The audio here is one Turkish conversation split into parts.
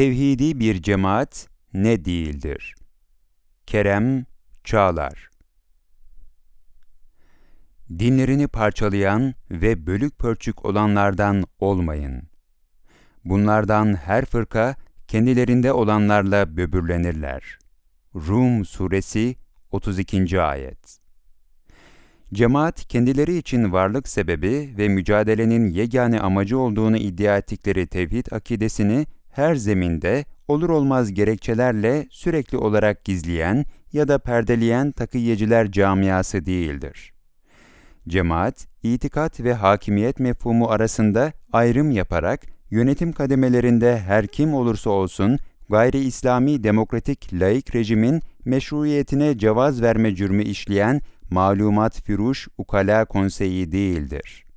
tevhidi bir cemaat ne değildir? Kerem Çağlar Dinlerini parçalayan ve bölük pörçük olanlardan olmayın. Bunlardan her fırka kendilerinde olanlarla böbürlenirler. Rum Suresi 32. Ayet Cemaat, kendileri için varlık sebebi ve mücadelenin yegane amacı olduğunu iddia ettikleri tevhid akidesini her zeminde olur olmaz gerekçelerle sürekli olarak gizleyen ya da perdeleyen takiyeciler camiası değildir. Cemaat, itikat ve hakimiyet mefhumu arasında ayrım yaparak yönetim kademelerinde her kim olursa olsun gayri İslami demokratik laik rejimin meşruiyetine cevaz verme cürmü işleyen malumat firuş ukala konseyi değildir.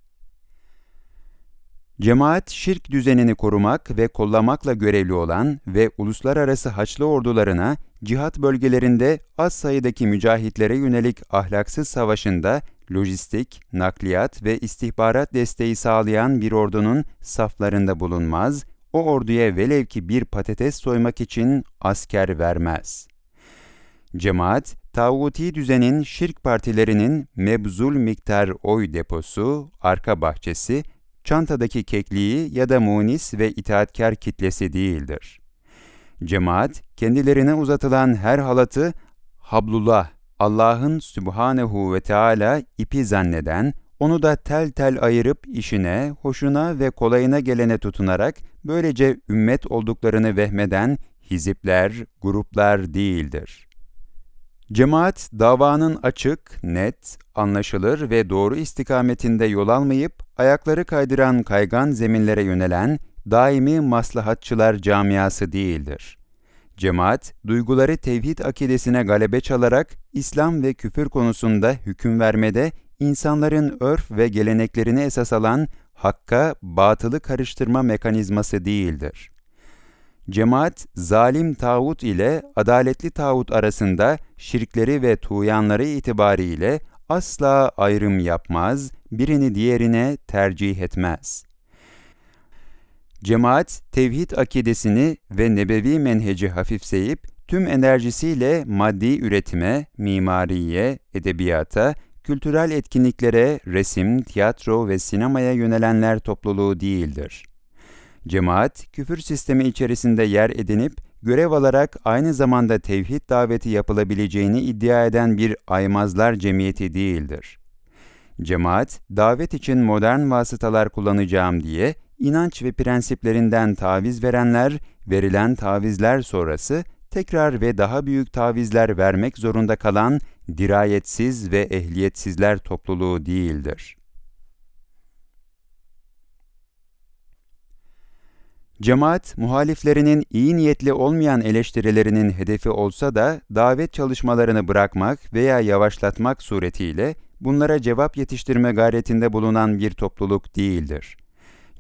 Cemaat, şirk düzenini korumak ve kollamakla görevli olan ve uluslararası haçlı ordularına cihat bölgelerinde az sayıdaki mücahitlere yönelik ahlaksız savaşında lojistik, nakliyat ve istihbarat desteği sağlayan bir ordunun saflarında bulunmaz, o orduya velev ki bir patates soymak için asker vermez. Cemaat, tağuti düzenin şirk partilerinin mebzul miktar oy deposu, arka bahçesi, çantadaki kekliği ya da munis ve itaatkar kitlesi değildir. Cemaat, kendilerine uzatılan her halatı hablullah, Allah'ın Sübhanehu ve Teala ipi zanneden, onu da tel tel ayırıp işine, hoşuna ve kolayına gelene tutunarak böylece ümmet olduklarını vehmeden hizipler, gruplar değildir. Cemaat, davanın açık, net, anlaşılır ve doğru istikametinde yol almayıp, ayakları kaydıran kaygan zeminlere yönelen, daimi maslahatçılar camiası değildir. Cemaat, duyguları tevhid akidesine galebe çalarak, İslam ve küfür konusunda hüküm vermede, insanların örf ve geleneklerini esas alan, hakka, batılı karıştırma mekanizması değildir. Cemaat, zalim tağut ile adaletli tağut arasında şirkleri ve tuğyanları itibariyle asla ayrım yapmaz, birini diğerine tercih etmez. Cemaat, tevhid akidesini ve nebevi menheci hafifseyip, tüm enerjisiyle maddi üretime, mimariye, edebiyata, kültürel etkinliklere, resim, tiyatro ve sinemaya yönelenler topluluğu değildir. Cemaat, küfür sistemi içerisinde yer edinip, görev alarak aynı zamanda tevhid daveti yapılabileceğini iddia eden bir aymazlar cemiyeti değildir. Cemaat, davet için modern vasıtalar kullanacağım diye, inanç ve prensiplerinden taviz verenler, verilen tavizler sonrası tekrar ve daha büyük tavizler vermek zorunda kalan dirayetsiz ve ehliyetsizler topluluğu değildir. Cemaat, muhaliflerinin iyi niyetli olmayan eleştirilerinin hedefi olsa da davet çalışmalarını bırakmak veya yavaşlatmak suretiyle bunlara cevap yetiştirme gayretinde bulunan bir topluluk değildir.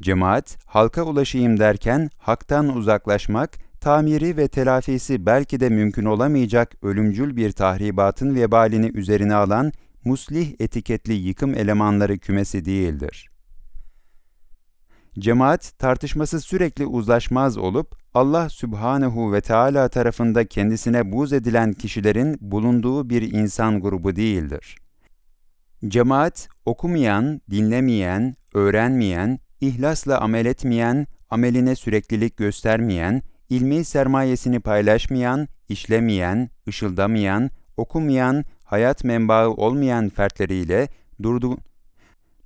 Cemaat, halka ulaşayım derken haktan uzaklaşmak, tamiri ve telafisi belki de mümkün olamayacak ölümcül bir tahribatın vebalini üzerine alan muslih etiketli yıkım elemanları kümesi değildir. Cemaat tartışması sürekli uzlaşmaz olup Allah Sübhanehu ve Teala tarafında kendisine buz edilen kişilerin bulunduğu bir insan grubu değildir. Cemaat okumayan, dinlemeyen, öğrenmeyen, ihlasla amel etmeyen, ameline süreklilik göstermeyen, ilmi sermayesini paylaşmayan, işlemeyen, ışıldamayan, okumayan, hayat menbaı olmayan fertleriyle durdu,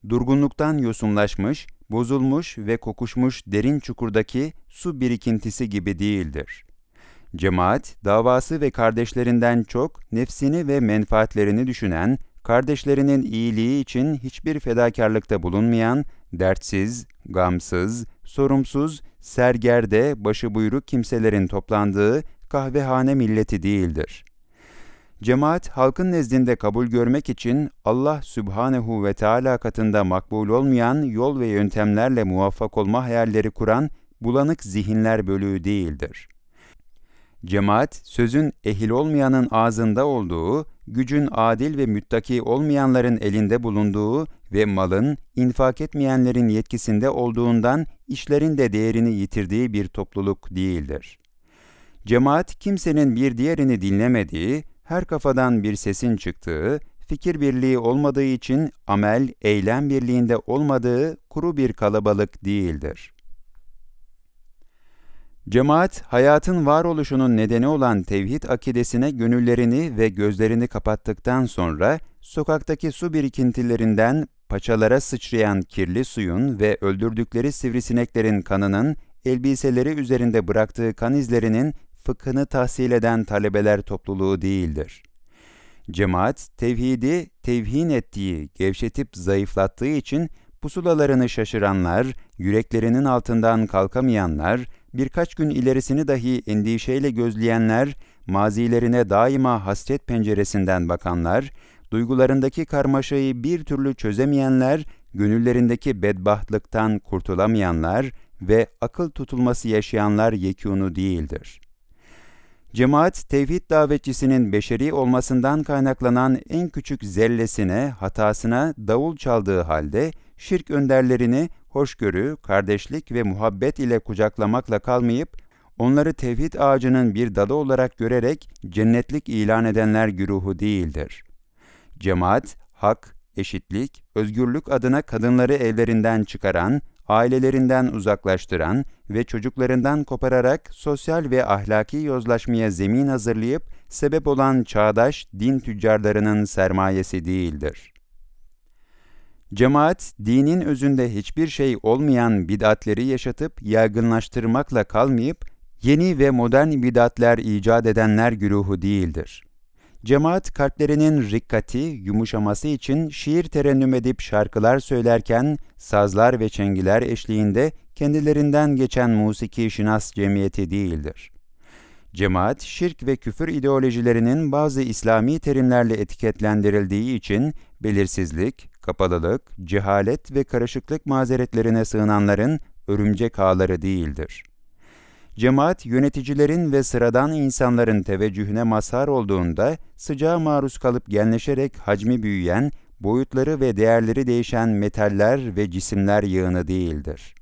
durgunluktan yosunlaşmış, bozulmuş ve kokuşmuş derin çukurdaki su birikintisi gibi değildir. Cemaat, davası ve kardeşlerinden çok nefsini ve menfaatlerini düşünen, kardeşlerinin iyiliği için hiçbir fedakarlıkta bulunmayan, dertsiz, gamsız, sorumsuz, sergerde, başıbuyruk kimselerin toplandığı kahvehane milleti değildir. Cemaat, halkın nezdinde kabul görmek için Allah Sübhanehu ve Teala katında makbul olmayan yol ve yöntemlerle muvaffak olma hayalleri kuran bulanık zihinler bölüğü değildir. Cemaat, sözün ehil olmayanın ağzında olduğu gücün adil ve müttaki olmayanların elinde bulunduğu ve malın infak etmeyenlerin yetkisinde olduğundan işlerin de değerini yitirdiği bir topluluk değildir. Cemaat kimsenin bir diğerini dinlemediği, her kafadan bir sesin çıktığı, fikir birliği olmadığı için amel, eylem birliğinde olmadığı kuru bir kalabalık değildir. Cemaat, hayatın varoluşunun nedeni olan tevhid akidesine gönüllerini ve gözlerini kapattıktan sonra, sokaktaki su birikintilerinden paçalara sıçrayan kirli suyun ve öldürdükleri sivrisineklerin kanının, elbiseleri üzerinde bıraktığı kan izlerinin fıkhını tahsil eden talebeler topluluğu değildir. Cemaat, tevhidi tevhin ettiği, gevşetip zayıflattığı için pusulalarını şaşıranlar, yüreklerinin altından kalkamayanlar, birkaç gün ilerisini dahi endişeyle gözleyenler, mazilerine daima hasret penceresinden bakanlar, duygularındaki karmaşayı bir türlü çözemeyenler, gönüllerindeki bedbahtlıktan kurtulamayanlar ve akıl tutulması yaşayanlar yekûnu değildir. Cemaat, tevhid davetçisinin beşeri olmasından kaynaklanan en küçük zellesine, hatasına davul çaldığı halde, şirk önderlerini hoşgörü, kardeşlik ve muhabbet ile kucaklamakla kalmayıp, onları tevhid ağacının bir dalı olarak görerek cennetlik ilan edenler güruhu değildir. Cemaat, hak, eşitlik, özgürlük adına kadınları evlerinden çıkaran, ailelerinden uzaklaştıran ve çocuklarından kopararak sosyal ve ahlaki yozlaşmaya zemin hazırlayıp sebep olan çağdaş din tüccarlarının sermayesi değildir. Cemaat, dinin özünde hiçbir şey olmayan bid'atleri yaşatıp yaygınlaştırmakla kalmayıp, yeni ve modern bid'atler icat edenler güruhu değildir. Cemaat kalplerinin rikkati, yumuşaması için şiir terennüm edip şarkılar söylerken, sazlar ve çengiler eşliğinde kendilerinden geçen musiki şinas cemiyeti değildir. Cemaat, şirk ve küfür ideolojilerinin bazı İslami terimlerle etiketlendirildiği için belirsizlik, kapalılık, cehalet ve karışıklık mazeretlerine sığınanların örümcek ağları değildir. Cemaat, yöneticilerin ve sıradan insanların teveccühüne mazhar olduğunda, sıcağa maruz kalıp genleşerek hacmi büyüyen, boyutları ve değerleri değişen metaller ve cisimler yığını değildir.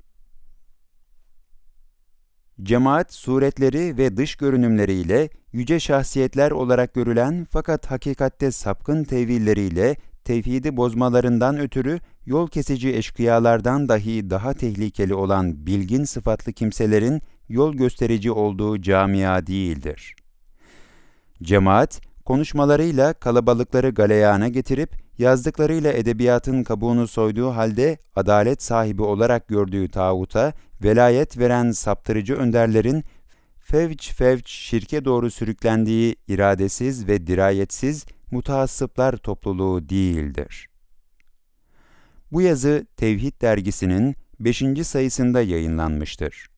Cemaat, suretleri ve dış görünümleriyle yüce şahsiyetler olarak görülen fakat hakikatte sapkın tevilleriyle tevhidi bozmalarından ötürü yol kesici eşkıyalardan dahi daha tehlikeli olan bilgin sıfatlı kimselerin yol gösterici olduğu camia değildir. Cemaat, konuşmalarıyla kalabalıkları galeyana getirip, yazdıklarıyla edebiyatın kabuğunu soyduğu halde adalet sahibi olarak gördüğü tağuta, velayet veren saptırıcı önderlerin fevç fevç şirke doğru sürüklendiği iradesiz ve dirayetsiz mutaassıplar topluluğu değildir. Bu yazı Tevhid dergisinin 5. sayısında yayınlanmıştır.